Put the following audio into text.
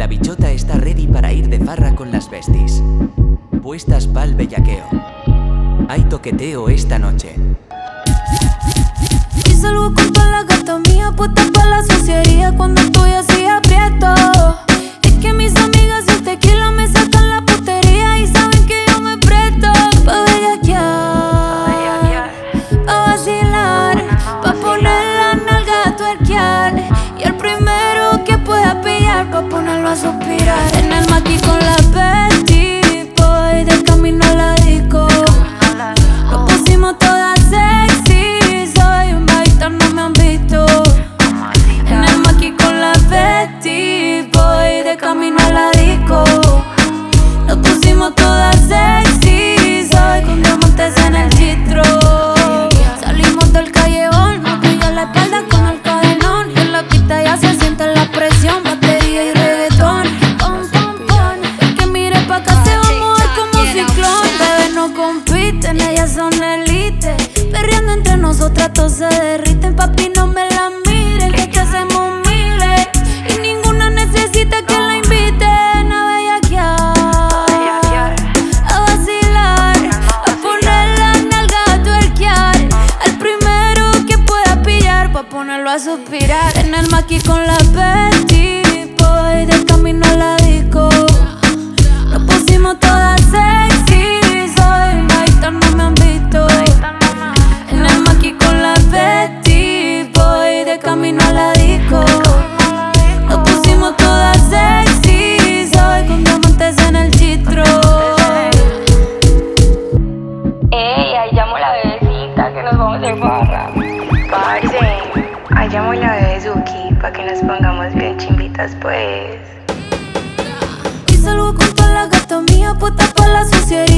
La bichota está ready para ir de farra con las besties. Puestas pa'l bellaqueo. Hay toqueteo esta noche. Pusimos todas sexy, soy con diamantes en el chistro. Salimos del callejón, nos pilla la espalda con el cadenón. Y en la pista ya se siente la presión, batería y reggaetón. Pon, pon, pon. Que mire pa' acá se va a mover como un ciclón. Bebé no compiten, ellas son elite. Perreando entre nosotras todos se derriten. Papi, no me la miren, que, que hacemos ponerlo a suspirar. En el maqui con la Betty, llamo la bebé Zuki para que nos pongamos bien chimbitas, pues. Y salgo con toda la gata mía puesta pa' la suciería